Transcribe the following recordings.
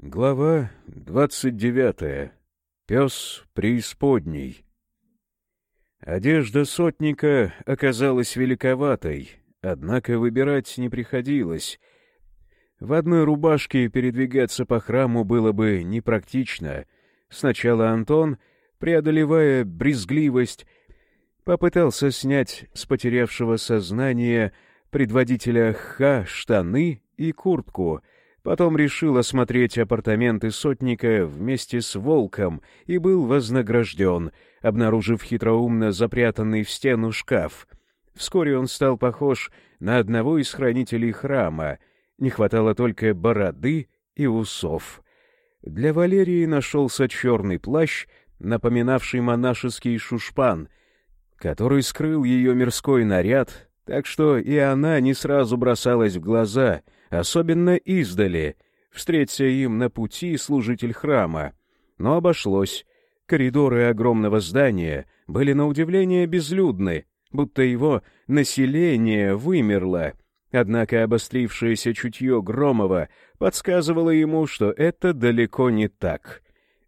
Глава двадцать девятая. Пес преисподней. Одежда сотника оказалась великоватой, однако выбирать не приходилось. В одной рубашке передвигаться по храму было бы непрактично. Сначала Антон, преодолевая брезгливость, попытался снять с потерявшего сознание предводителя Ха штаны и куртку — Потом решил осмотреть апартаменты сотника вместе с волком и был вознагражден, обнаружив хитроумно запрятанный в стену шкаф. Вскоре он стал похож на одного из хранителей храма. Не хватало только бороды и усов. Для Валерии нашелся черный плащ, напоминавший монашеский шушпан, который скрыл ее мирской наряд, так что и она не сразу бросалась в глаза — особенно издали, встреться им на пути служитель храма. Но обошлось. Коридоры огромного здания были на удивление безлюдны, будто его население вымерло. Однако обострившееся чутье Громова подсказывало ему, что это далеко не так.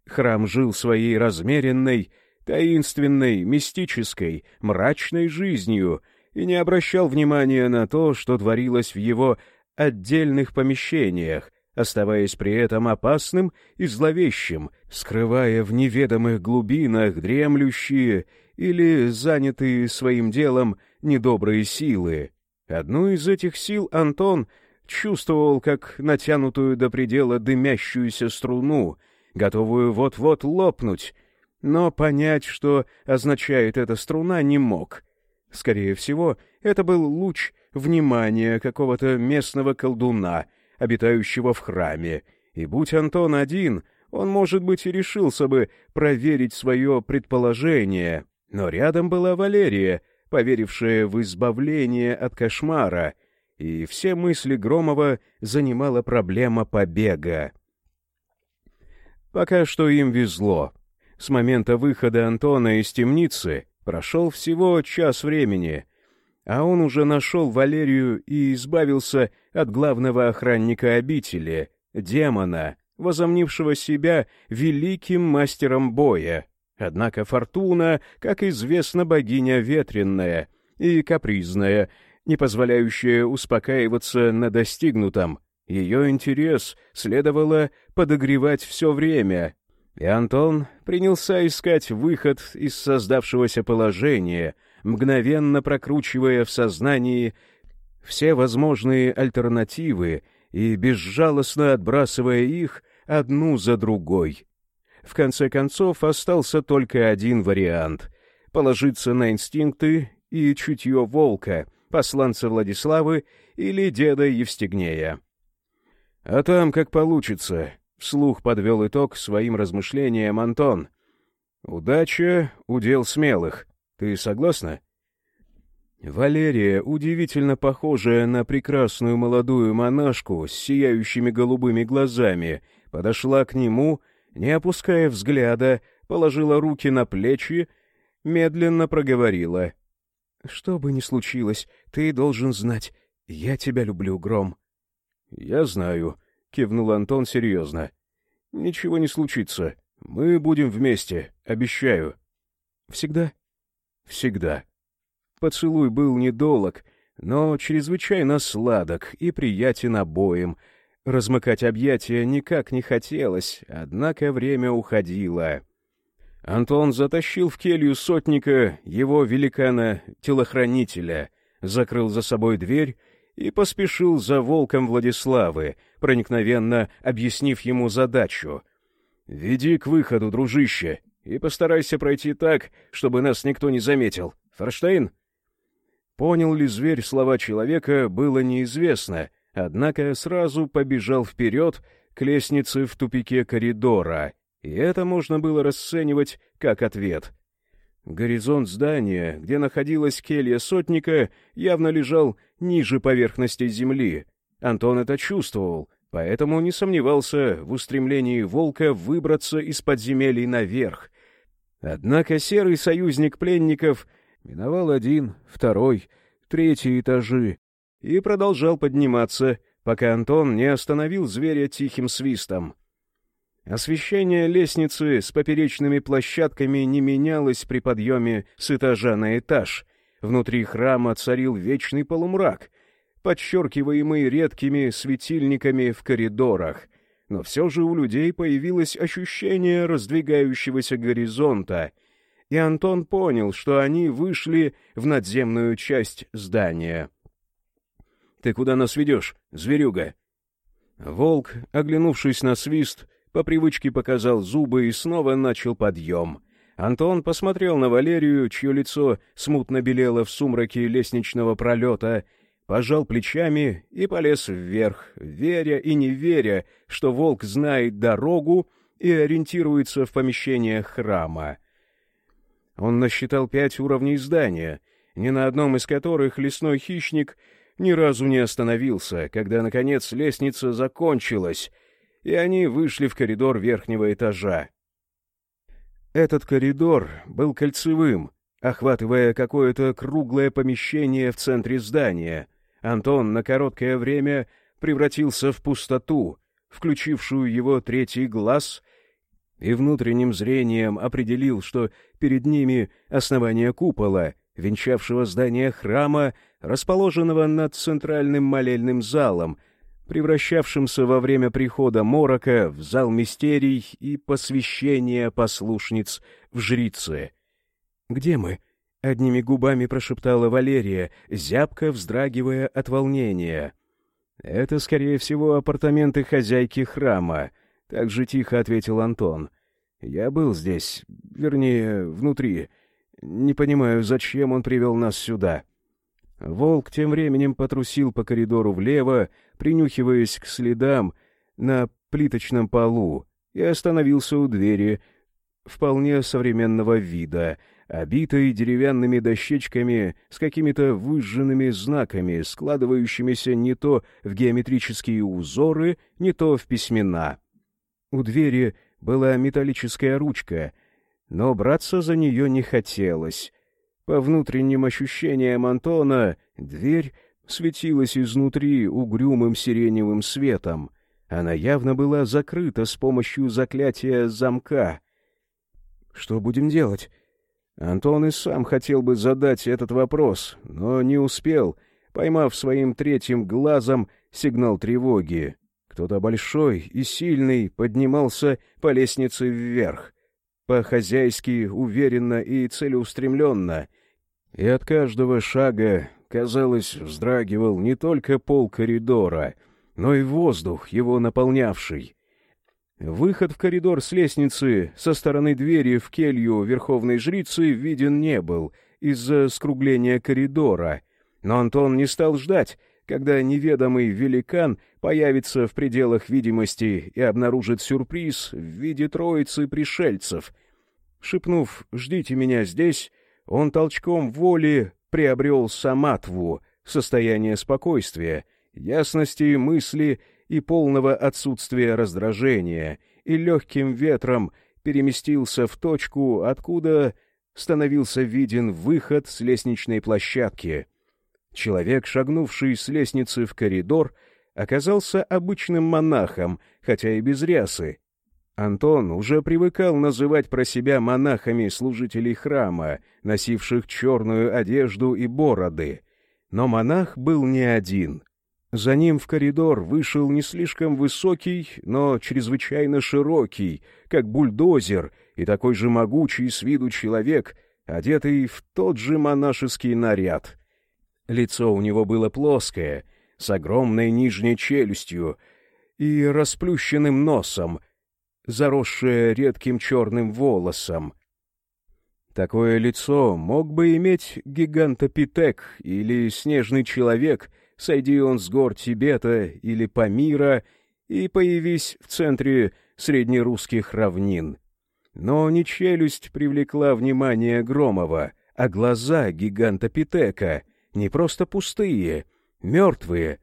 Храм жил своей размеренной, таинственной, мистической, мрачной жизнью и не обращал внимания на то, что творилось в его отдельных помещениях, оставаясь при этом опасным и зловещим, скрывая в неведомых глубинах дремлющие или занятые своим делом недобрые силы. Одну из этих сил Антон чувствовал как натянутую до предела дымящуюся струну, готовую вот-вот лопнуть, но понять, что означает эта струна, не мог. Скорее всего, это был луч внимание какого-то местного колдуна, обитающего в храме, и будь Антон один, он, может быть, и решился бы проверить свое предположение, но рядом была Валерия, поверившая в избавление от кошмара, и все мысли Громова занимала проблема побега. Пока что им везло. С момента выхода Антона из темницы прошел всего час времени, а он уже нашел Валерию и избавился от главного охранника обители, демона, возомнившего себя великим мастером боя. Однако Фортуна, как известно, богиня ветренная и капризная, не позволяющая успокаиваться на достигнутом. Ее интерес следовало подогревать все время, и Антон принялся искать выход из создавшегося положения — мгновенно прокручивая в сознании все возможные альтернативы и безжалостно отбрасывая их одну за другой. В конце концов остался только один вариант — положиться на инстинкты и чутье волка, посланца Владиславы или деда Евстигнея. «А там как получится», — вслух подвел итог своим размышлениям Антон. «Удача — удел смелых. Ты согласна?» Валерия, удивительно похожая на прекрасную молодую монашку с сияющими голубыми глазами, подошла к нему, не опуская взгляда, положила руки на плечи, медленно проговорила. — Что бы ни случилось, ты должен знать, я тебя люблю, Гром. — Я знаю, — кивнул Антон серьезно. — Ничего не случится. Мы будем вместе, обещаю. — Всегда? — Всегда. Поцелуй был недолог, но чрезвычайно сладок и приятен обоим. Размыкать объятия никак не хотелось, однако время уходило. Антон затащил в келью сотника его великана-телохранителя, закрыл за собой дверь и поспешил за волком Владиславы, проникновенно объяснив ему задачу. «Веди к выходу, дружище, и постарайся пройти так, чтобы нас никто не заметил. Форштейн?» Понял ли зверь слова человека, было неизвестно, однако сразу побежал вперед к лестнице в тупике коридора, и это можно было расценивать как ответ. Горизонт здания, где находилась келья сотника, явно лежал ниже поверхности земли. Антон это чувствовал, поэтому не сомневался в устремлении волка выбраться из подземелий наверх. Однако серый союзник пленников — Миновал один, второй, третий этажи и продолжал подниматься, пока Антон не остановил зверя тихим свистом. Освещение лестницы с поперечными площадками не менялось при подъеме с этажа на этаж. Внутри храма царил вечный полумрак, подчеркиваемый редкими светильниками в коридорах. Но все же у людей появилось ощущение раздвигающегося горизонта, и Антон понял, что они вышли в надземную часть здания. «Ты куда нас ведешь, зверюга?» Волк, оглянувшись на свист, по привычке показал зубы и снова начал подъем. Антон посмотрел на Валерию, чье лицо смутно белело в сумраке лестничного пролета, пожал плечами и полез вверх, веря и не веря, что волк знает дорогу и ориентируется в помещениях храма. Он насчитал пять уровней здания, ни на одном из которых лесной хищник ни разу не остановился, когда, наконец, лестница закончилась, и они вышли в коридор верхнего этажа. Этот коридор был кольцевым, охватывая какое-то круглое помещение в центре здания. Антон на короткое время превратился в пустоту, включившую его третий глаз, и внутренним зрением определил, что перед ними основание купола, венчавшего здание храма, расположенного над центральным молельным залом — превращавшимся во время прихода Морока в зал мистерий и посвящения послушниц в жрицы. «Где мы?» — одними губами прошептала Валерия, зябко вздрагивая от волнения. «Это, скорее всего, апартаменты хозяйки храма», — так же тихо ответил Антон. «Я был здесь, вернее, внутри. Не понимаю, зачем он привел нас сюда». Волк тем временем потрусил по коридору влево, принюхиваясь к следам на плиточном полу, и остановился у двери вполне современного вида, обитой деревянными дощечками с какими-то выжженными знаками, складывающимися не то в геометрические узоры, не то в письмена. У двери была металлическая ручка, но браться за нее не хотелось. По внутренним ощущениям Антона, дверь светилась изнутри угрюмым сиреневым светом. Она явно была закрыта с помощью заклятия замка. «Что будем делать?» Антон и сам хотел бы задать этот вопрос, но не успел, поймав своим третьим глазом сигнал тревоги. Кто-то большой и сильный поднимался по лестнице вверх, по-хозяйски, уверенно и целеустремленно, и от каждого шага казалось, вздрагивал не только пол коридора, но и воздух, его наполнявший. Выход в коридор с лестницы со стороны двери в келью верховной жрицы виден не был из-за скругления коридора, но Антон не стал ждать, когда неведомый великан появится в пределах видимости и обнаружит сюрприз в виде троицы пришельцев. Шепнув «Ждите меня здесь», он толчком воли приобрел саматву, состояние спокойствия, ясности мысли и полного отсутствия раздражения, и легким ветром переместился в точку, откуда становился виден выход с лестничной площадки. Человек, шагнувший с лестницы в коридор, оказался обычным монахом, хотя и без рясы, Антон уже привыкал называть про себя монахами служителей храма, носивших черную одежду и бороды. Но монах был не один. За ним в коридор вышел не слишком высокий, но чрезвычайно широкий, как бульдозер, и такой же могучий с виду человек, одетый в тот же монашеский наряд. Лицо у него было плоское, с огромной нижней челюстью и расплющенным носом — заросшее редким черным волосом. Такое лицо мог бы иметь гигантопитек или снежный человек, сойди он с гор Тибета или Памира и появись в центре среднерусских равнин. Но не челюсть привлекла внимание Громова, а глаза гигантопитека, не просто пустые, мертвые,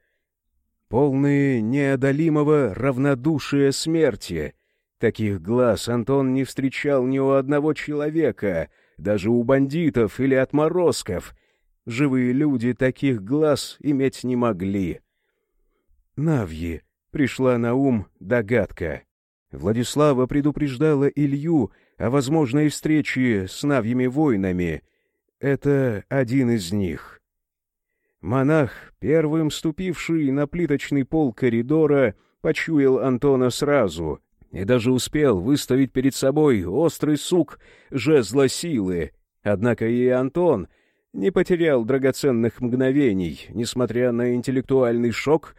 полные неодолимого равнодушия смерти — Таких глаз Антон не встречал ни у одного человека, даже у бандитов или отморозков. Живые люди таких глаз иметь не могли. Навьи пришла на ум догадка. Владислава предупреждала Илью о возможной встрече с навьими воинами. Это один из них. Монах, первым ступивший на плиточный пол коридора, почуял Антона сразу и даже успел выставить перед собой острый сук жезла силы. Однако и Антон не потерял драгоценных мгновений, несмотря на интеллектуальный шок,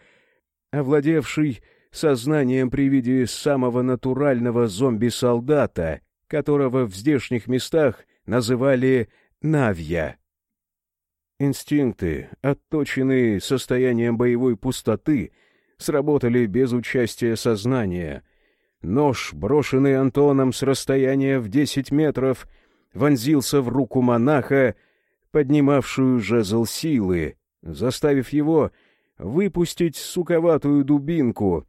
овладевший сознанием при виде самого натурального зомби-солдата, которого в здешних местах называли «навья». Инстинкты, отточенные состоянием боевой пустоты, сработали без участия сознания. Нож, брошенный Антоном с расстояния в десять метров, вонзился в руку монаха, поднимавшую жезл силы, заставив его выпустить суковатую дубинку.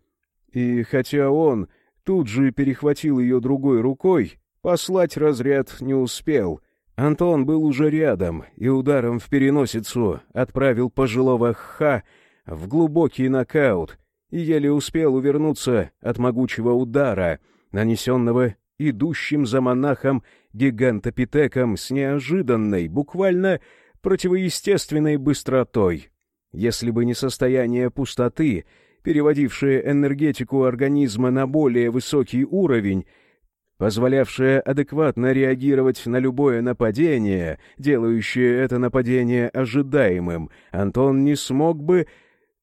И хотя он тут же перехватил ее другой рукой, послать разряд не успел. Антон был уже рядом и ударом в переносицу отправил пожилого ха в глубокий нокаут и еле успел увернуться от могучего удара, нанесенного идущим за монахом гигантопитеком с неожиданной, буквально противоестественной быстротой. Если бы не состояние пустоты, переводившее энергетику организма на более высокий уровень, позволявшее адекватно реагировать на любое нападение, делающее это нападение ожидаемым, Антон не смог бы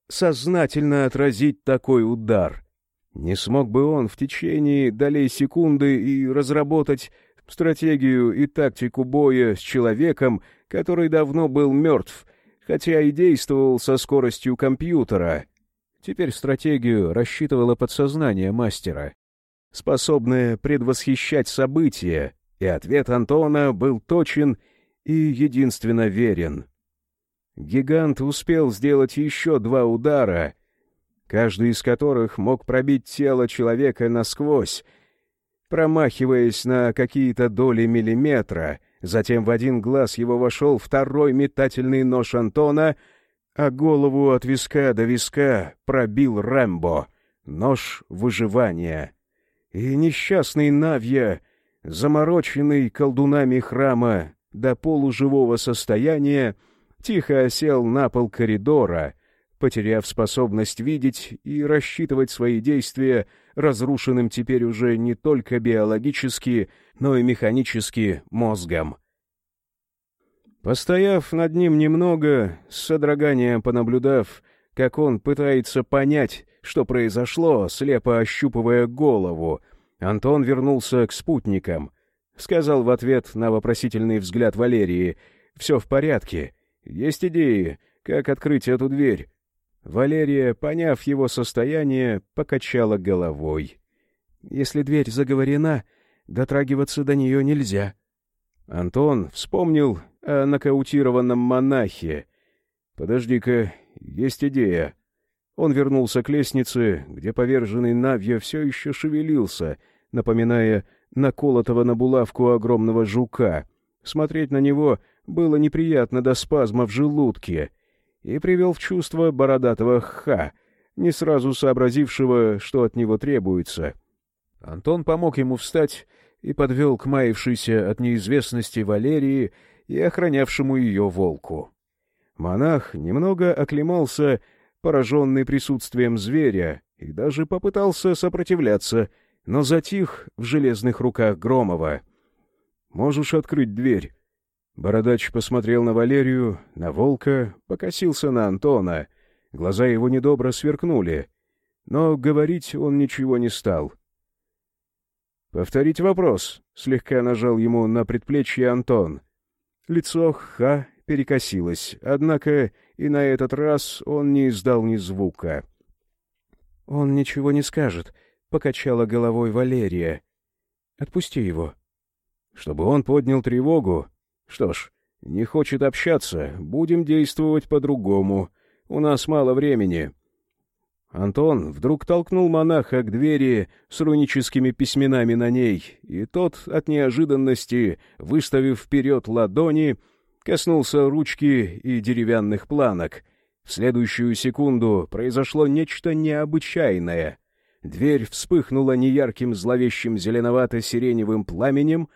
сознательно отразить такой удар. Не смог бы он в течение долей секунды и разработать стратегию и тактику боя с человеком, который давно был мертв, хотя и действовал со скоростью компьютера. Теперь стратегию рассчитывало подсознание мастера, способное предвосхищать события, и ответ Антона был точен и единственно верен. Гигант успел сделать еще два удара — каждый из которых мог пробить тело человека насквозь, промахиваясь на какие-то доли миллиметра, затем в один глаз его вошел второй метательный нож Антона, а голову от виска до виска пробил Рэмбо, нож выживания. И несчастный Навья, замороченный колдунами храма до полуживого состояния, тихо осел на пол коридора — потеряв способность видеть и рассчитывать свои действия разрушенным теперь уже не только биологически, но и механически мозгом. Постояв над ним немного, с содроганием понаблюдав, как он пытается понять, что произошло, слепо ощупывая голову, Антон вернулся к спутникам. Сказал в ответ на вопросительный взгляд Валерии, «Все в порядке. Есть идеи, как открыть эту дверь. Валерия, поняв его состояние, покачала головой. «Если дверь заговорена, дотрагиваться до нее нельзя». Антон вспомнил о нокаутированном монахе. «Подожди-ка, есть идея». Он вернулся к лестнице, где поверженный Навья все еще шевелился, напоминая наколотого на булавку огромного жука. Смотреть на него было неприятно до спазма в желудке — и привел в чувство бородатого ха, не сразу сообразившего, что от него требуется. Антон помог ему встать и подвел к маявшейся от неизвестности Валерии и охранявшему ее волку. Монах немного оклемался, пораженный присутствием зверя, и даже попытался сопротивляться, но затих в железных руках Громова. «Можешь открыть дверь?» Бородач посмотрел на Валерию, на волка, покосился на Антона. Глаза его недобро сверкнули, но говорить он ничего не стал. «Повторить вопрос», — слегка нажал ему на предплечье Антон. Лицо Ха перекосилось, однако и на этот раз он не издал ни звука. «Он ничего не скажет», — покачала головой Валерия. «Отпусти его». Чтобы он поднял тревогу, что ж, не хочет общаться, будем действовать по-другому. У нас мало времени. Антон вдруг толкнул монаха к двери с руническими письменами на ней, и тот от неожиданности, выставив вперед ладони, коснулся ручки и деревянных планок. В следующую секунду произошло нечто необычайное. Дверь вспыхнула неярким зловещим зеленовато-сиреневым пламенем.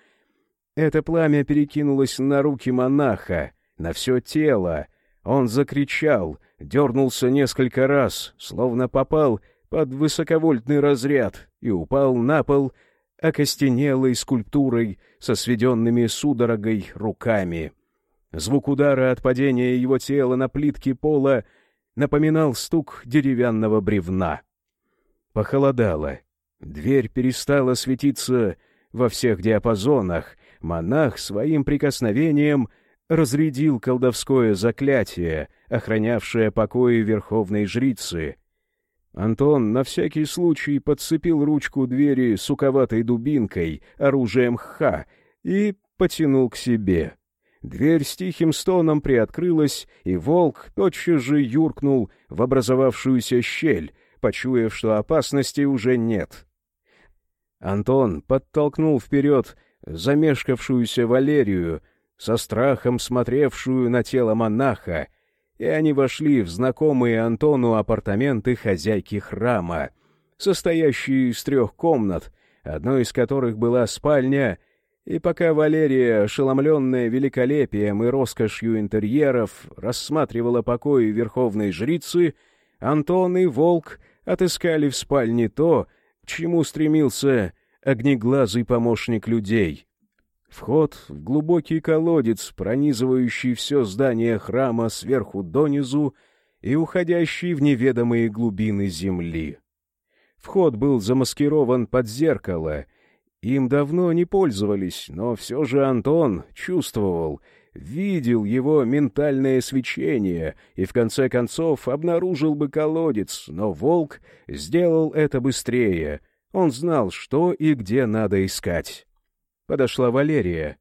Это пламя перекинулось на руки монаха, на все тело. Он закричал, дернулся несколько раз, словно попал под высоковольтный разряд и упал на пол окостенелой скульптурой со сведенными судорогой руками. Звук удара от падения его тела на плитке пола напоминал стук деревянного бревна. Похолодало. Дверь перестала светиться во всех диапазонах. Монах своим прикосновением разрядил колдовское заклятие, охранявшее покои верховной жрицы. Антон на всякий случай подцепил ручку двери суковатой дубинкой, оружием ха, и потянул к себе. Дверь с тихим стоном приоткрылась, и волк тотчас же юркнул в образовавшуюся щель, почуяв, что опасности уже нет. Антон подтолкнул вперед замешкавшуюся Валерию, со страхом смотревшую на тело монаха, и они вошли в знакомые Антону апартаменты хозяйки храма, состоящие из трех комнат, одной из которых была спальня, и пока Валерия, ошеломленная великолепием и роскошью интерьеров, рассматривала покои верховной жрицы, Антон и Волк отыскали в спальне то, к чему стремился огнеглазый помощник людей. Вход в глубокий колодец, пронизывающий все здание храма сверху донизу и уходящий в неведомые глубины земли. Вход был замаскирован под зеркало. Им давно не пользовались, но все же Антон чувствовал, видел его ментальное свечение и в конце концов обнаружил бы колодец, но волк сделал это быстрее. Он знал, что и где надо искать. Подошла Валерия.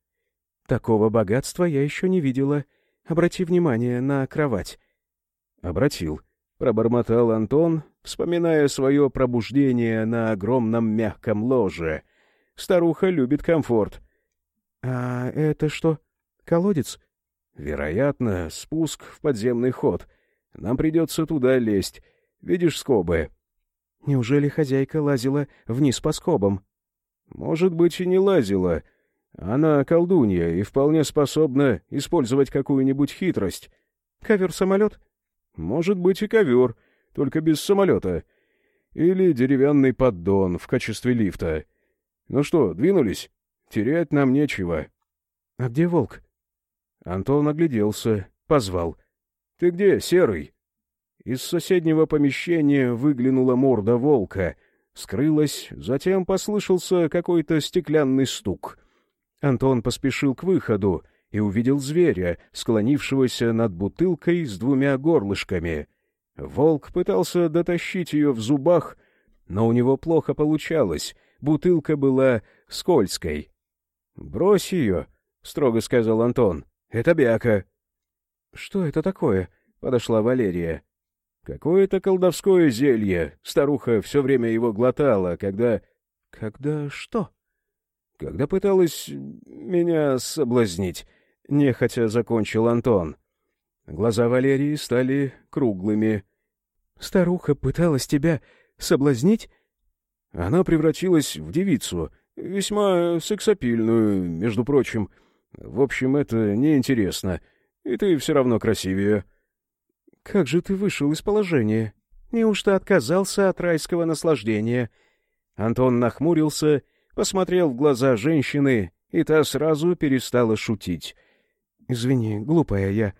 «Такого богатства я еще не видела. Обрати внимание на кровать». «Обратил», — пробормотал Антон, вспоминая свое пробуждение на огромном мягком ложе. Старуха любит комфорт. «А это что?» Колодец? Вероятно, спуск в подземный ход. Нам придется туда лезть. Видишь скобы? Неужели хозяйка лазила вниз по скобам? Может быть, и не лазила. Она колдунья и вполне способна использовать какую-нибудь хитрость. Ковер-самолет? Может быть, и ковер, только без самолета. Или деревянный поддон в качестве лифта. Ну что, двинулись? Терять нам нечего. А где волк? Антон огляделся, позвал. «Ты где, Серый?» Из соседнего помещения выглянула морда волка, скрылась, затем послышался какой-то стеклянный стук. Антон поспешил к выходу и увидел зверя, склонившегося над бутылкой с двумя горлышками. Волк пытался дотащить ее в зубах, но у него плохо получалось, бутылка была скользкой. «Брось ее», — строго сказал Антон. Это бяка. — Что это такое? — подошла Валерия. — Какое-то колдовское зелье. Старуха все время его глотала, когда... — Когда что? — Когда пыталась меня соблазнить. Нехотя закончил Антон. Глаза Валерии стали круглыми. — Старуха пыталась тебя соблазнить? Она превратилась в девицу, весьма сексапильную, между прочим. — в общем, это неинтересно. И ты все равно красивее. Как же ты вышел из положения? Неужто отказался от райского наслаждения? Антон нахмурился, посмотрел в глаза женщины, и та сразу перестала шутить. «Извини, глупая я.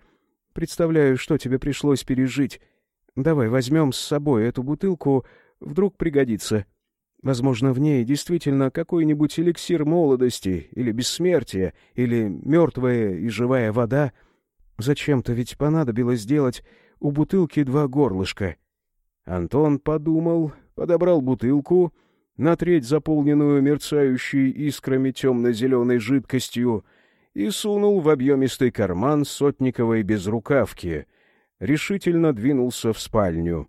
Представляю, что тебе пришлось пережить. Давай возьмем с собой эту бутылку, вдруг пригодится». Возможно, в ней действительно какой-нибудь эликсир молодости или бессмертия, или мертвая и живая вода. Зачем-то ведь понадобилось сделать у бутылки два горлышка. Антон подумал, подобрал бутылку, на треть заполненную мерцающей искрами темно-зеленой жидкостью, и сунул в объемистый карман сотниковой безрукавки. Решительно двинулся в спальню.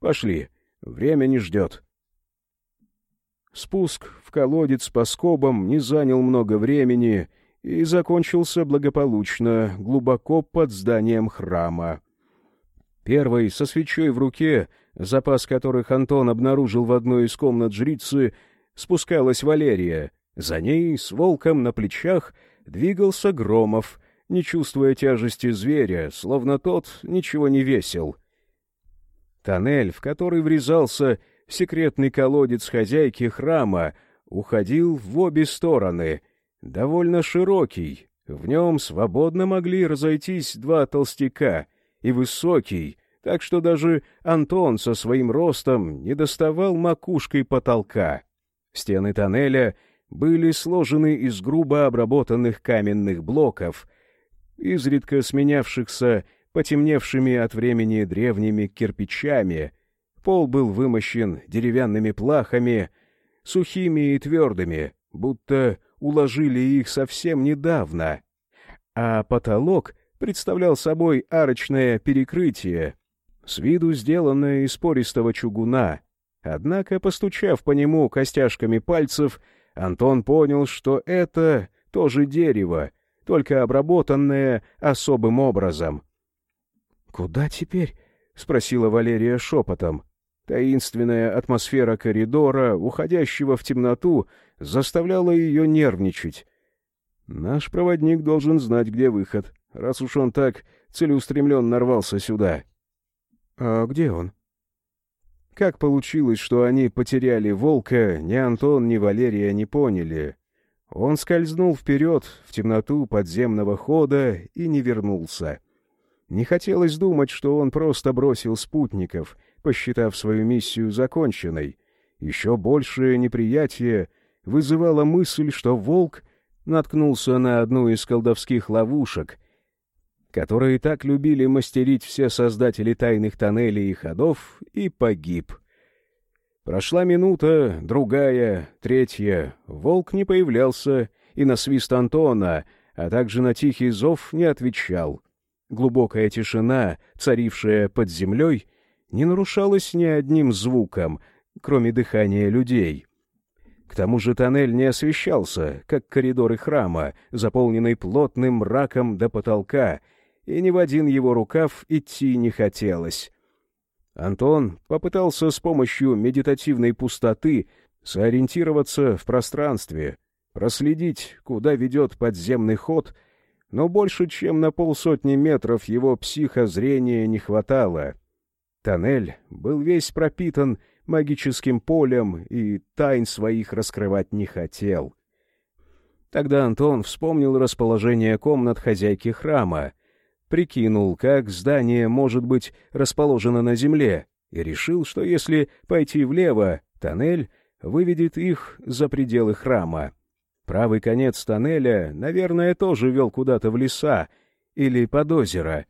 «Пошли, время не ждет». Спуск в колодец по скобам не занял много времени и закончился благополучно, глубоко под зданием храма. Первый, со свечой в руке, запас которых Антон обнаружил в одной из комнат жрицы, спускалась Валерия. За ней, с волком на плечах, двигался Громов, не чувствуя тяжести зверя, словно тот ничего не весил. Тоннель, в который врезался секретный колодец хозяйки храма, уходил в обе стороны, довольно широкий. В нем свободно могли разойтись два толстяка, и высокий, так что даже Антон со своим ростом не доставал макушкой потолка. Стены тоннеля были сложены из грубо обработанных каменных блоков, изредка сменявшихся потемневшими от времени древними кирпичами. Пол был вымощен деревянными плахами, сухими и твердыми, будто уложили их совсем недавно. А потолок представлял собой арочное перекрытие, с виду сделанное из пористого чугуна. Однако, постучав по нему костяшками пальцев, Антон понял, что это тоже дерево, только обработанное особым образом. «Куда теперь?» — спросила Валерия шепотом. Таинственная атмосфера коридора, уходящего в темноту, заставляла ее нервничать. «Наш проводник должен знать, где выход, раз уж он так целеустремленно нарвался сюда». «А где он?» Как получилось, что они потеряли волка, ни Антон, ни Валерия не поняли. Он скользнул вперед в темноту подземного хода и не вернулся. Не хотелось думать, что он просто бросил спутников, посчитав свою миссию законченной. Еще большее неприятие вызывала мысль, что волк наткнулся на одну из колдовских ловушек, которые так любили мастерить все создатели тайных тоннелей и ходов, и погиб. Прошла минута, другая, третья. Волк не появлялся и на свист Антона, а также на тихий зов не отвечал. Глубокая тишина, царившая под землей, не нарушалась ни одним звуком, кроме дыхания людей. К тому же тоннель не освещался, как коридоры храма, заполненный плотным мраком до потолка, и ни в один его рукав идти не хотелось. Антон попытался с помощью медитативной пустоты сориентироваться в пространстве, проследить, куда ведет подземный ход — но больше чем на полсотни метров его психозрения не хватало. Тоннель был весь пропитан магическим полем и тайн своих раскрывать не хотел. Тогда Антон вспомнил расположение комнат хозяйки храма, прикинул, как здание может быть расположено на земле, и решил, что если пойти влево, тоннель выведет их за пределы храма. Правый конец тоннеля, наверное, тоже вел куда-то в леса или под озеро,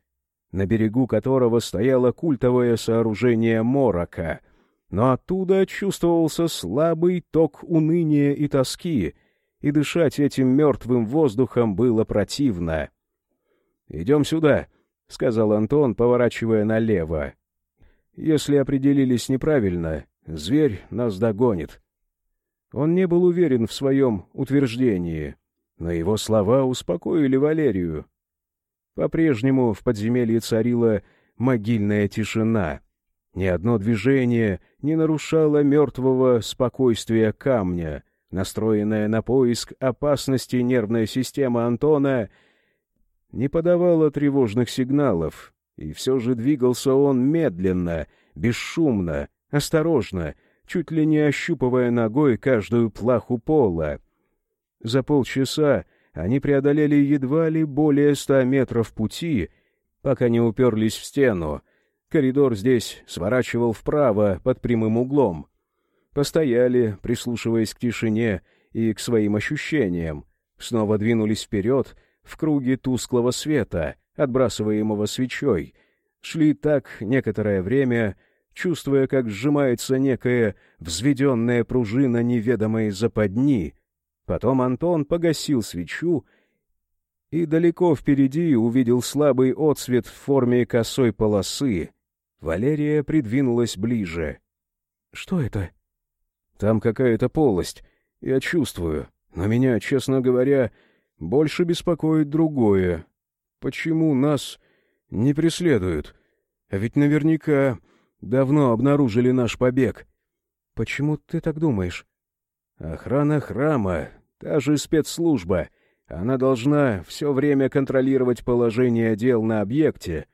на берегу которого стояло культовое сооружение Морока, но оттуда чувствовался слабый ток уныния и тоски, и дышать этим мертвым воздухом было противно. «Идем сюда», — сказал Антон, поворачивая налево. «Если определились неправильно, зверь нас догонит». Он не был уверен в своем утверждении, но его слова успокоили Валерию. По-прежнему в подземелье царила могильная тишина. Ни одно движение не нарушало мертвого спокойствия камня. Настроенная на поиск опасности нервная система Антона не подавала тревожных сигналов, и все же двигался он медленно, бесшумно, осторожно, чуть ли не ощупывая ногой каждую плаху пола. За полчаса они преодолели едва ли более ста метров пути, пока не уперлись в стену. Коридор здесь сворачивал вправо под прямым углом. Постояли, прислушиваясь к тишине и к своим ощущениям. Снова двинулись вперед в круге тусклого света, отбрасываемого свечой. Шли так некоторое время, чувствуя, как сжимается некая взведенная пружина неведомой западни. Потом Антон погасил свечу и далеко впереди увидел слабый отсвет в форме косой полосы. Валерия придвинулась ближе. «Что это?» «Там какая-то полость. Я чувствую. Но меня, честно говоря, больше беспокоит другое. Почему нас не преследуют? А ведь наверняка давно обнаружили наш побег. Почему ты так думаешь? Охрана храма, та же спецслужба. Она должна все время контролировать положение дел на объекте,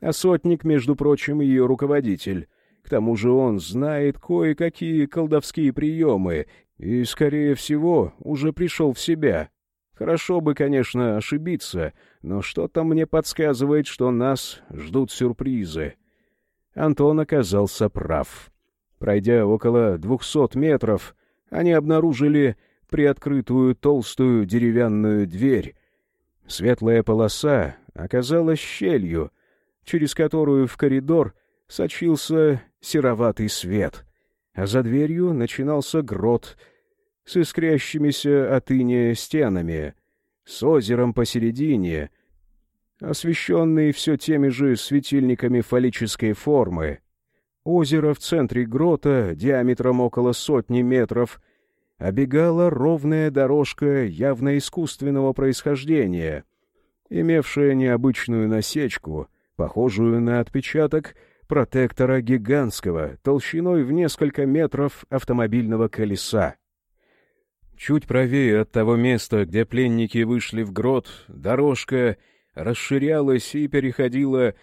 а сотник, между прочим, ее руководитель. К тому же он знает кое-какие колдовские приемы и, скорее всего, уже пришел в себя. Хорошо бы, конечно, ошибиться, но что-то мне подсказывает, что нас ждут сюрпризы. Антон оказался прав. Пройдя около двухсот метров, они обнаружили приоткрытую толстую деревянную дверь. Светлая полоса оказалась щелью, через которую в коридор сочился сероватый свет, а за дверью начинался грот с искрящимися от иния стенами, с озером посередине, освещенный все теми же светильниками фаллической формы. Озеро в центре грота, диаметром около сотни метров, обегала ровная дорожка явно искусственного происхождения, имевшая необычную насечку, похожую на отпечаток протектора гигантского, толщиной в несколько метров автомобильного колеса. Чуть правее от того места, где пленники вышли в грот, дорожка расширялась и переходила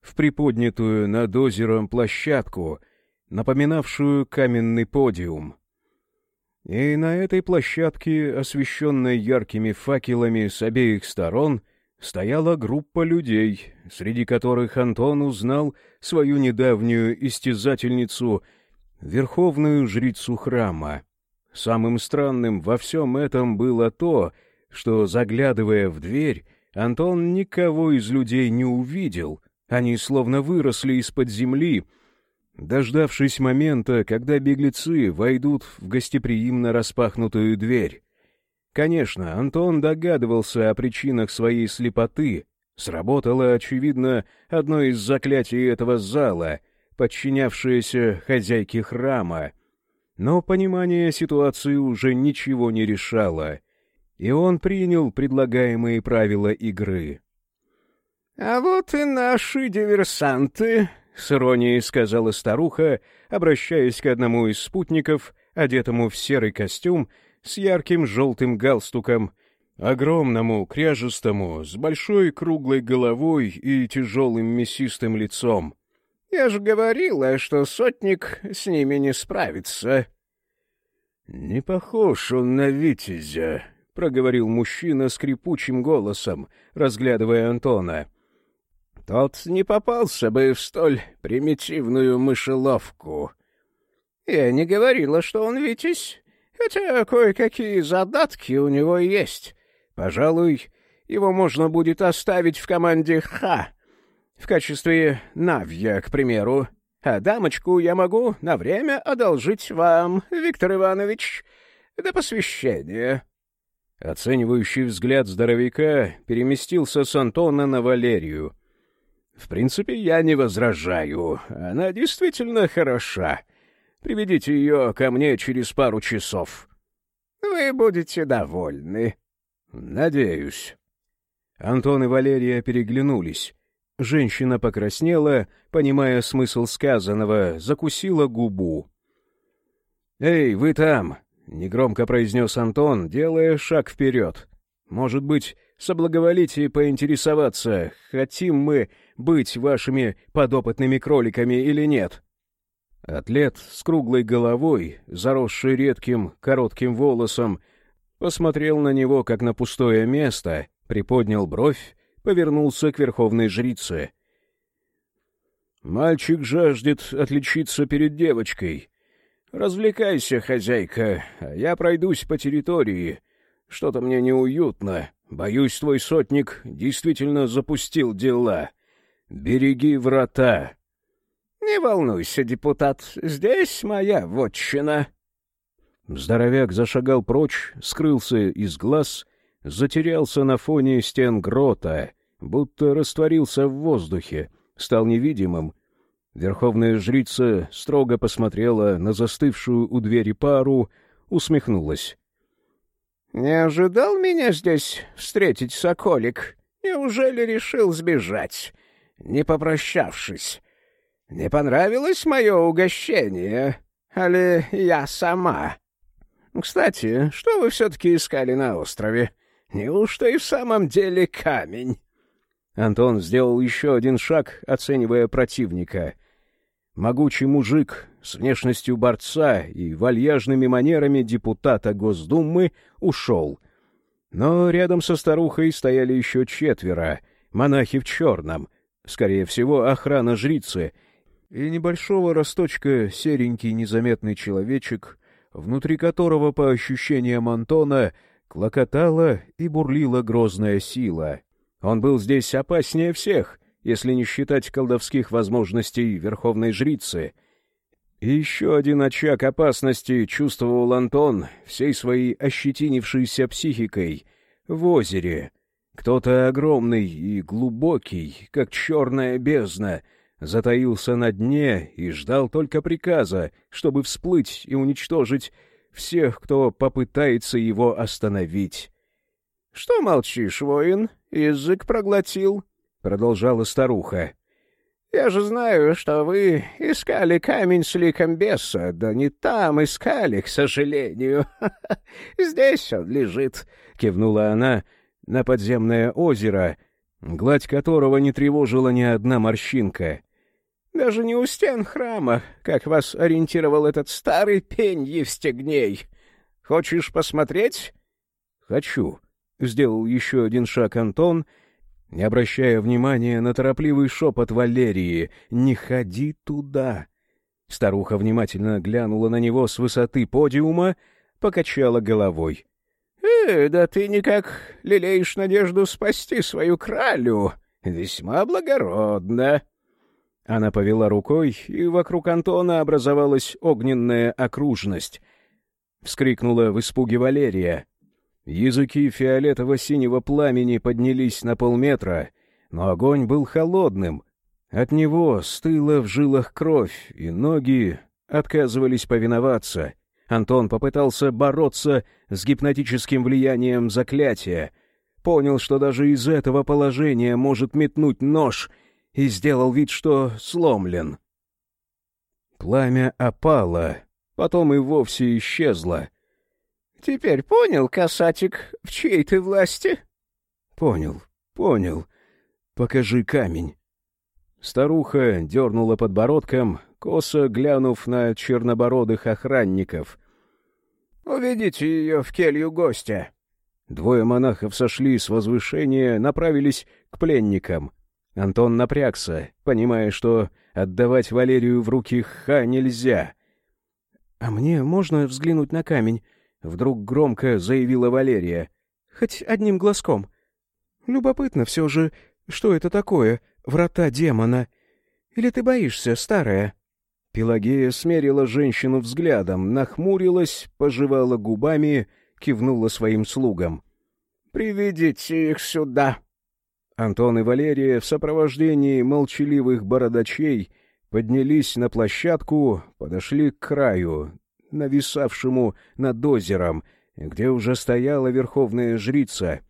в приподнятую над озером площадку, напоминавшую каменный подиум. И на этой площадке, освещенной яркими факелами с обеих сторон, стояла группа людей, среди которых Антон узнал свою недавнюю истязательницу, верховную жрицу храма. Самым странным во всем этом было то, что, заглядывая в дверь, Антон никого из людей не увидел, они словно выросли из-под земли, дождавшись момента, когда беглецы войдут в гостеприимно распахнутую дверь. Конечно, Антон догадывался о причинах своей слепоты. Сработало, очевидно, одно из заклятий этого зала, подчинявшееся хозяйке храма. Но понимание ситуации уже ничего не решало, и он принял предлагаемые правила игры. «А вот и наши диверсанты», — с иронией сказала старуха, обращаясь к одному из спутников, одетому в серый костюм с ярким желтым галстуком, огромному, кряжестому, с большой круглой головой и тяжелым мясистым лицом. «Я же говорила, что сотник с ними не справится». «Не похож он на Витязя», — проговорил мужчина скрипучим голосом, разглядывая Антона. «Тот не попался бы в столь примитивную мышеловку». «Я не говорила, что он Витязь. Хотя кое-какие задатки у него есть. Пожалуй, его можно будет оставить в команде «Ха» в качестве «Навья», к примеру. А дамочку я могу на время одолжить вам, Виктор Иванович, до посвящения». Оценивающий взгляд здоровяка переместился с Антона на Валерию. «В принципе, я не возражаю. Она действительно хороша. Приведите ее ко мне через пару часов. — Вы будете довольны. — Надеюсь. Антон и Валерия переглянулись. Женщина покраснела, понимая смысл сказанного, закусила губу. «Эй, вы там!» — негромко произнес Антон, делая шаг вперед. «Может быть, соблаговолите поинтересоваться, хотим мы быть вашими подопытными кроликами или нет?» Атлет с круглой головой, заросший редким коротким волосом, посмотрел на него как на пустое место, приподнял бровь, повернулся к верховной жрице. «Мальчик жаждет отличиться перед девочкой. Развлекайся, хозяйка, а я пройдусь по территории. Что-то мне неуютно. Боюсь, твой сотник действительно запустил дела. Береги врата». «Не волнуйся, депутат, здесь моя вотчина». Здоровяк зашагал прочь, скрылся из глаз, затерялся на фоне стен грота, будто растворился в воздухе, стал невидимым. Верховная жрица строго посмотрела на застывшую у двери пару, усмехнулась. «Не ожидал меня здесь встретить, соколик? Неужели решил сбежать, не попрощавшись?» Не понравилось мое угощение? Али я сама? Кстати, что вы все-таки искали на острове? Неужто и в самом деле камень?» Антон сделал еще один шаг, оценивая противника. Могучий мужик с внешностью борца и вальяжными манерами депутата Госдумы ушел. Но рядом со старухой стояли еще четверо, монахи в черном, скорее всего, охрана жрицы — и небольшого росточка серенький незаметный человечек, внутри которого, по ощущениям Антона, клокотала и бурлила грозная сила. Он был здесь опаснее всех, если не считать колдовских возможностей верховной жрицы. И еще один очаг опасности чувствовал Антон всей своей ощетинившейся психикой в озере. Кто-то огромный и глубокий, как черная бездна — затаился на дне и ждал только приказа, чтобы всплыть и уничтожить всех, кто попытается его остановить. — Что молчишь, воин? Язык проглотил, — продолжала старуха. — Я же знаю, что вы искали камень с ликом беса, да не там искали, к сожалению. Здесь он лежит, — кивнула она на подземное озеро, гладь которого не тревожила ни одна морщинка. Даже не у стен храма, как вас ориентировал этот старый пень Евстигней. Хочешь посмотреть? — Хочу. Сделал еще один шаг Антон, не обращая внимания на торопливый шепот Валерии. «Не ходи туда!» Старуха внимательно глянула на него с высоты подиума, покачала головой. «Э, да ты никак лелеешь надежду спасти свою кралю. Весьма благородно!» Она повела рукой, и вокруг Антона образовалась огненная окружность. Вскрикнула в испуге Валерия. Языки фиолетово-синего пламени поднялись на полметра, но огонь был холодным. От него стыла в жилах кровь, и ноги отказывались повиноваться. Антон попытался бороться с гипнотическим влиянием заклятия. Понял, что даже из этого положения может метнуть нож — и сделал вид, что сломлен. Пламя опало, потом и вовсе исчезло. — Теперь понял, касатик, в чьей ты власти? — Понял, понял. Покажи камень. Старуха дернула подбородком, косо глянув на чернобородых охранников. — Уведите ее в келью гостя. Двое монахов сошли с возвышения, направились к пленникам. Антон напрягся, понимая, что отдавать Валерию в руки ха нельзя. — А мне можно взглянуть на камень? — вдруг громко заявила Валерия. — Хоть одним глазком. Любопытно все же, что это такое, врата демона. Или ты боишься, старая? Пелагея смерила женщину взглядом, нахмурилась, пожевала губами, кивнула своим слугам. — Приведите их сюда. Антон и Валерия в сопровождении молчаливых бородачей поднялись на площадку, подошли к краю, нависавшему над озером, где уже стояла верховная жрица.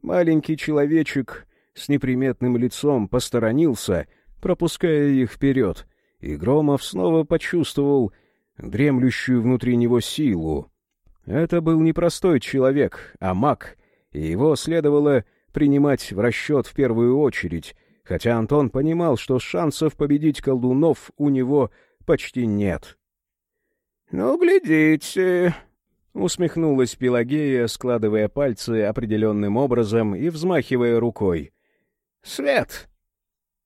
Маленький человечек с неприметным лицом посторонился, пропуская их вперед, и Громов снова почувствовал дремлющую внутри него силу. Это был не простой человек, а маг, и его следовало принимать в расчет в первую очередь, хотя Антон понимал, что шансов победить колдунов у него почти нет. — Ну, глядите! — усмехнулась Пелагея, складывая пальцы определенным образом и взмахивая рукой. — Свет!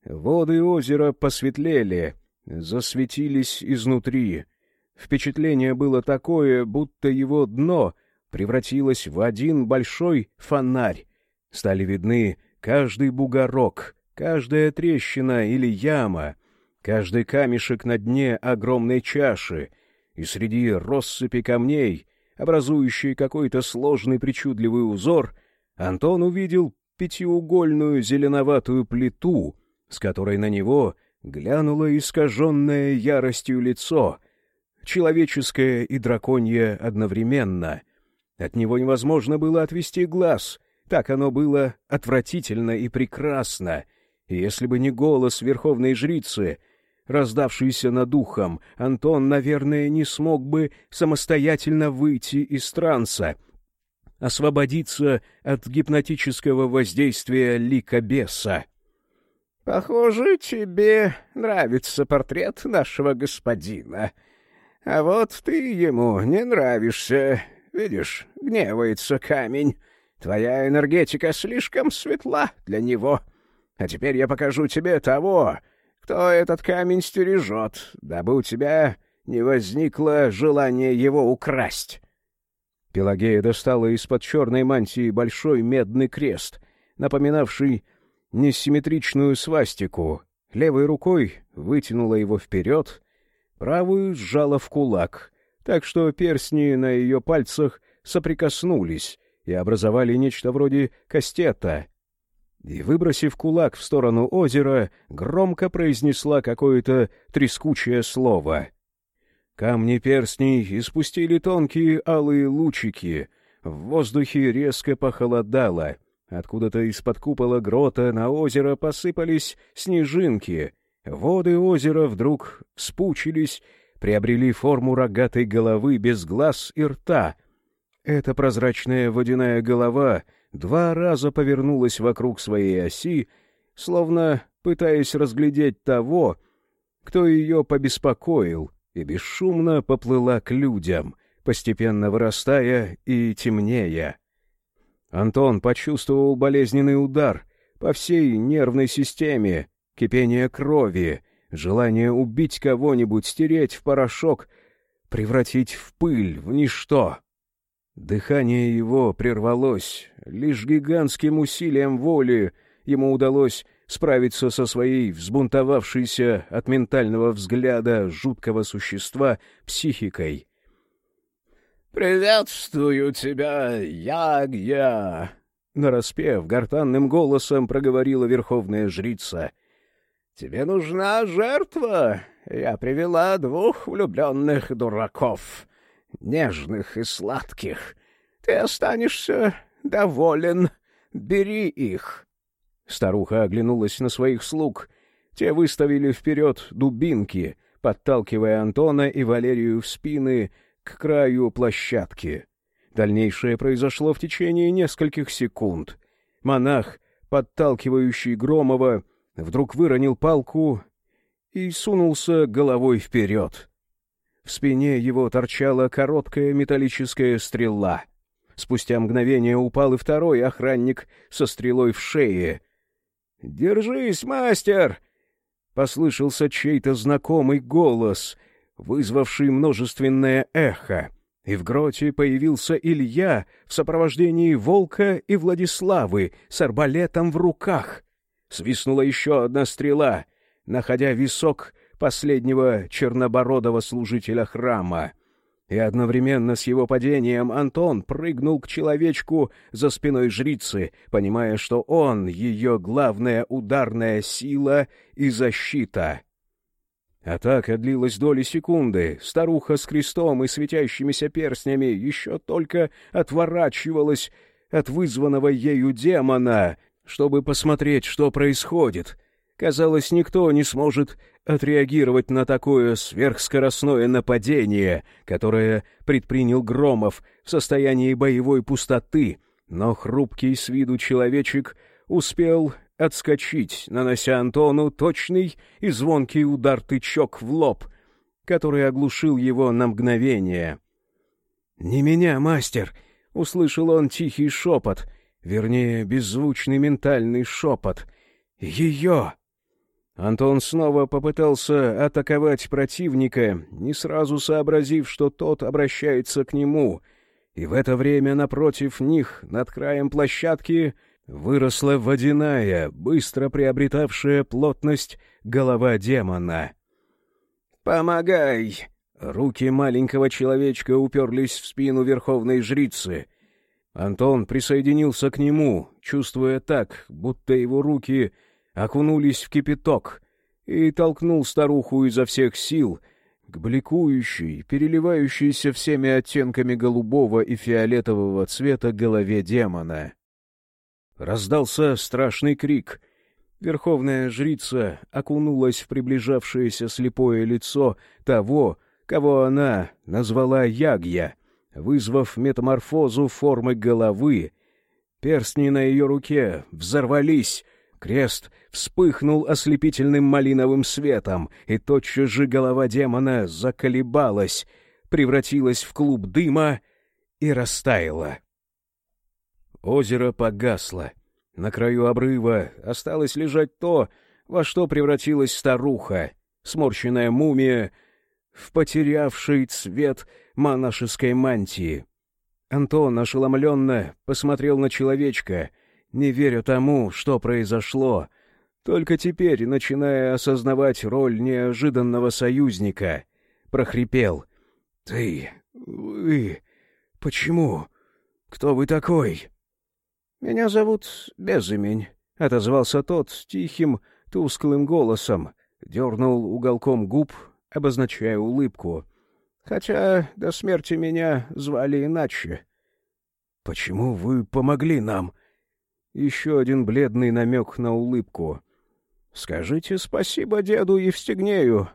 Воды озера посветлели, засветились изнутри. Впечатление было такое, будто его дно превратилось в один большой фонарь, Стали видны каждый бугорок, каждая трещина или яма, каждый камешек на дне огромной чаши, и среди россыпи камней, образующей какой-то сложный причудливый узор, Антон увидел пятиугольную зеленоватую плиту, с которой на него глянуло искаженное яростью лицо, человеческое и драконье одновременно. От него невозможно было отвести глаз — так оно было отвратительно и прекрасно, и если бы не голос верховной жрицы, раздавшийся над ухом, Антон, наверное, не смог бы самостоятельно выйти из транса, освободиться от гипнотического воздействия лика беса. — Похоже, тебе нравится портрет нашего господина. А вот ты ему не нравишься. Видишь, гневается камень. Твоя энергетика слишком светла для него. А теперь я покажу тебе того, кто этот камень стережет, дабы у тебя не возникло желания его украсть. Пелагея достала из-под черной мантии большой медный крест, напоминавший несимметричную свастику. Левой рукой вытянула его вперед, правую сжала в кулак, так что перстни на ее пальцах соприкоснулись и образовали нечто вроде кастета. И, выбросив кулак в сторону озера, громко произнесла какое-то трескучее слово — Камни перстней испустили тонкие алые лучики. В воздухе резко похолодало. Откуда-то из-под купола грота на озеро посыпались снежинки. Воды озера вдруг спучились, приобрели форму рогатой головы без глаз и рта. Эта прозрачная водяная голова два раза повернулась вокруг своей оси, словно пытаясь разглядеть того, кто ее побеспокоил — и бесшумно поплыла к людям, постепенно вырастая и темнея. Антон почувствовал болезненный удар по всей нервной системе, кипение крови, желание убить кого-нибудь, стереть в порошок, превратить в пыль, в ничто. Дыхание его прервалось, лишь гигантским усилием воли ему удалось справиться со своей взбунтовавшейся от ментального взгляда жуткого существа психикой. «Приветствую тебя, Ягья!» Нараспев, гортанным голосом проговорила верховная жрица. «Тебе нужна жертва? Я привела двух влюбленных дураков, нежных и сладких. Ты останешься доволен. Бери их». Старуха оглянулась на своих слуг. Те выставили вперед дубинки, подталкивая Антона и Валерию в спины к краю площадки. Дальнейшее произошло в течение нескольких секунд. Монах, подталкивающий Громова, вдруг выронил палку и сунулся головой вперед. В спине его торчала короткая металлическая стрела. Спустя мгновение упал и второй охранник со стрелой в шее — «Держись, мастер!» — послышался чей-то знакомый голос, вызвавший множественное эхо, и в гроте появился Илья в сопровождении Волка и Владиславы с арбалетом в руках. Свистнула еще одна стрела, находя висок последнего чернобородого служителя храма — и одновременно с его падением Антон прыгнул к человечку за спиной жрицы, понимая, что он — ее главная ударная сила и защита. Атака длилась доли секунды. Старуха с крестом и светящимися перстнями еще только отворачивалась от вызванного ею демона, чтобы посмотреть, что происходит. Казалось, никто не сможет отреагировать на такое сверхскоростное нападение, которое предпринял Громов в состоянии боевой пустоты, но хрупкий с виду человечек успел отскочить, нанося Антону точный и звонкий удар-тычок в лоб, который оглушил его на мгновение. «Не меня, мастер!» — услышал он тихий шепот, вернее, беззвучный ментальный шепот. «Ее!» Антон снова попытался атаковать противника, не сразу сообразив, что тот обращается к нему, и в это время напротив них, над краем площадки, выросла водяная, быстро приобретавшая плотность голова демона. «Помогай!» Руки маленького человечка уперлись в спину верховной жрицы. Антон присоединился к нему, чувствуя так, будто его руки окунулись в кипяток и толкнул старуху изо всех сил к бликующей, переливающейся всеми оттенками голубого и фиолетового цвета голове демона. Раздался страшный крик, Верховная жрица окунулась в приближавшееся слепое лицо того, кого она назвала Ягья, вызвав метаморфозу формы головы. Перстни на ее руке взорвались, крест вспыхнул ослепительным малиновым светом, и тотчас же голова демона заколебалась, превратилась в клуб дыма и растаяла. Озеро погасло. На краю обрыва осталось лежать то, во что превратилась старуха, сморщенная мумия, в потерявший цвет монашеской мантии. Антон ошеломленно посмотрел на человечка, не веря тому, что произошло, только теперь, начиная осознавать роль неожиданного союзника, прохрипел. — Ты... вы... почему? Кто вы такой? — Меня зовут Безымень, — отозвался тот тихим, тусклым голосом, дернул уголком губ, обозначая улыбку. Хотя до смерти меня звали иначе. — Почему вы помогли нам? Еще один бледный намек на улыбку. — Скажите спасибо деду Евстигнею.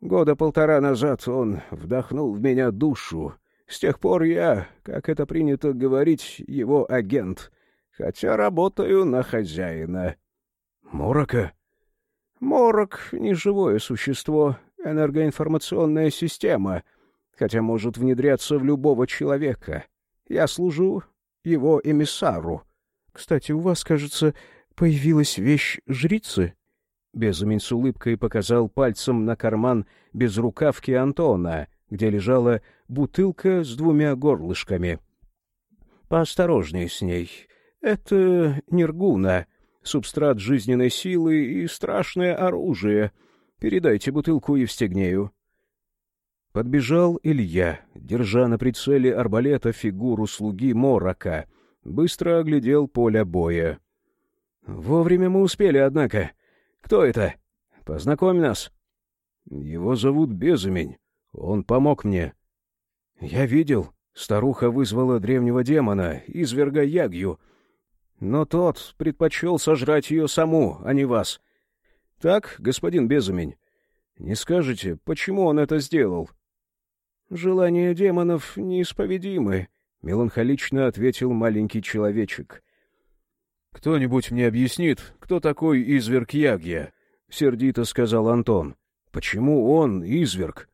Года полтора назад он вдохнул в меня душу. С тех пор я, как это принято говорить, его агент, хотя работаю на хозяина. — Морока? — Морок — не живое существо, энергоинформационная система, хотя может внедряться в любого человека. Я служу его эмиссару. Кстати, у вас, кажется, появилась вещь жрицы? Безумень с улыбкой показал пальцем на карман без рукавки Антона, где лежала бутылка с двумя горлышками. Поосторожней с ней. Это нергуна, субстрат жизненной силы и страшное оружие — Передайте бутылку Евстигнею. Подбежал Илья, держа на прицеле арбалета фигуру слуги Морока. Быстро оглядел поле боя. Вовремя мы успели, однако. Кто это? Познакомь нас. Его зовут Безумень. Он помог мне. Я видел. Старуха вызвала древнего демона, изверга Ягью. Но тот предпочел сожрать ее саму, а не вас. Так, господин Безумень? Не скажете, почему он это сделал? Желания демонов неисповедимы, меланхолично ответил маленький человечек. Кто-нибудь мне объяснит, кто такой изверг Ягья? сердито сказал Антон. Почему он изверг?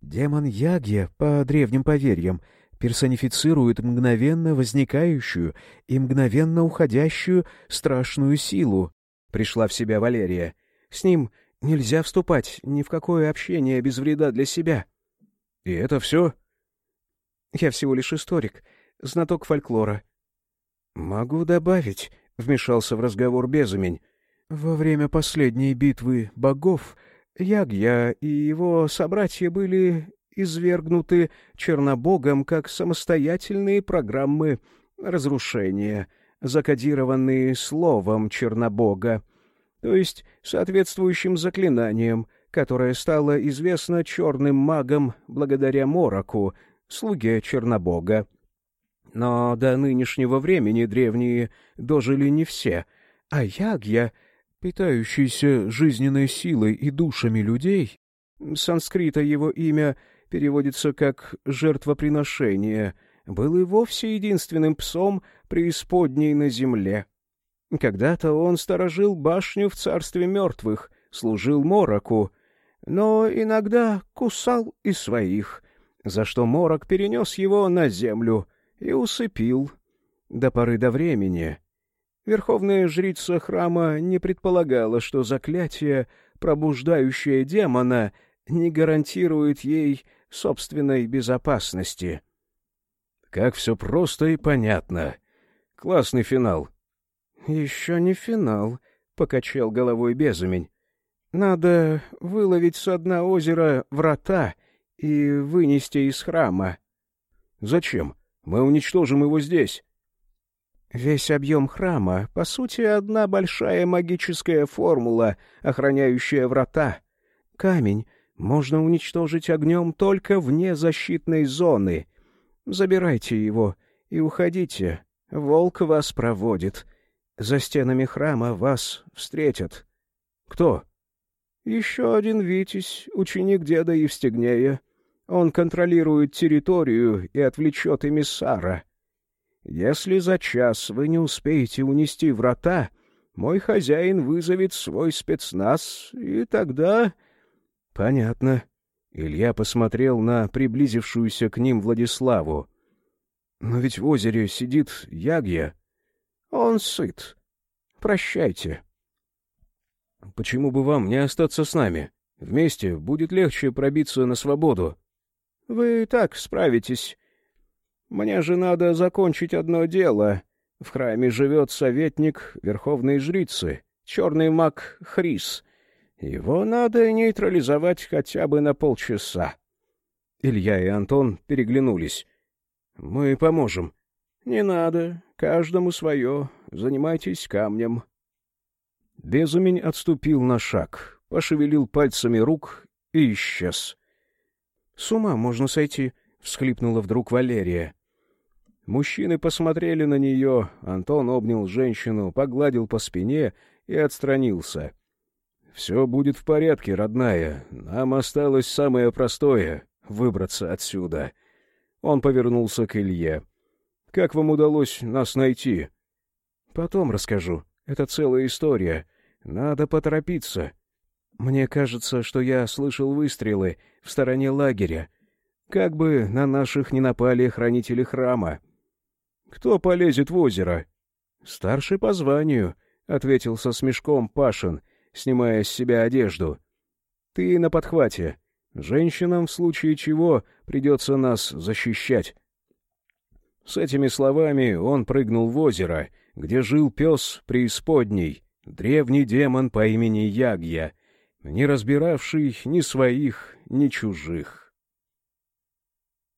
Демон Ягья, по древним поверьям, персонифицирует мгновенно возникающую и мгновенно уходящую страшную силу, Пришла в себя Валерия. С ним нельзя вступать ни в какое общение без вреда для себя. И это все? Я всего лишь историк, знаток фольклора. Могу добавить, вмешался в разговор Безумень. Во время последней битвы богов Ягья и его собратья были извергнуты Чернобогом как самостоятельные программы разрушения — закодированные словом Чернобога, то есть соответствующим заклинанием, которое стало известно черным магам благодаря Мороку, слуге Чернобога. Но до нынешнего времени древние дожили не все, а Ягья, питающийся жизненной силой и душами людей, санскрита его имя переводится как «жертвоприношение», был и вовсе единственным псом преисподней на земле. Когда-то он сторожил башню в царстве мертвых, служил Мороку, но иногда кусал и своих, за что Морок перенес его на землю и усыпил до поры до времени. Верховная жрица храма не предполагала, что заклятие, пробуждающее демона, не гарантирует ей собственной безопасности. Как все просто и понятно. Классный финал. Еще не финал, покачал головой Безумень. Надо выловить с дна озера врата и вынести из храма. Зачем? Мы уничтожим его здесь. Весь объем храма, по сути, одна большая магическая формула, охраняющая врата. Камень можно уничтожить огнем только вне защитной зоны — Забирайте его и уходите. Волк вас проводит. За стенами храма вас встретят. Кто? Еще один Витязь, ученик деда Евстигнея. Он контролирует территорию и отвлечет эмиссара. Если за час вы не успеете унести врата, мой хозяин вызовет свой спецназ, и тогда... Понятно. Илья посмотрел на приблизившуюся к ним Владиславу. Но ведь в озере сидит Ягья. Он сыт. Прощайте. Почему бы вам не остаться с нами? Вместе будет легче пробиться на свободу. Вы так справитесь. Мне же надо закончить одно дело. В храме живет советник верховной жрицы, черный маг Хрис. Его надо нейтрализовать хотя бы на полчаса. Илья и Антон переглянулись. «Мы поможем». «Не надо. Каждому свое. Занимайтесь камнем». Безумень отступил на шаг, пошевелил пальцами рук и исчез. «С ума можно сойти», — всхлипнула вдруг Валерия. Мужчины посмотрели на нее, Антон обнял женщину, погладил по спине и отстранился. «Все будет в порядке, родная. Нам осталось самое простое — выбраться отсюда». Он повернулся к Илье. «Как вам удалось нас найти?» «Потом расскажу. Это целая история. Надо поторопиться. Мне кажется, что я слышал выстрелы в стороне лагеря. Как бы на наших не напали хранители храма». «Кто полезет в озеро?» «Старший по званию», — ответил со смешком Пашин, снимая с себя одежду. «Ты на подхвате. Женщинам в случае чего придется нас защищать». С этими словами он прыгнул в озеро, где жил пес преисподней, древний демон по имени Ягья, не разбиравший ни своих, ни чужих.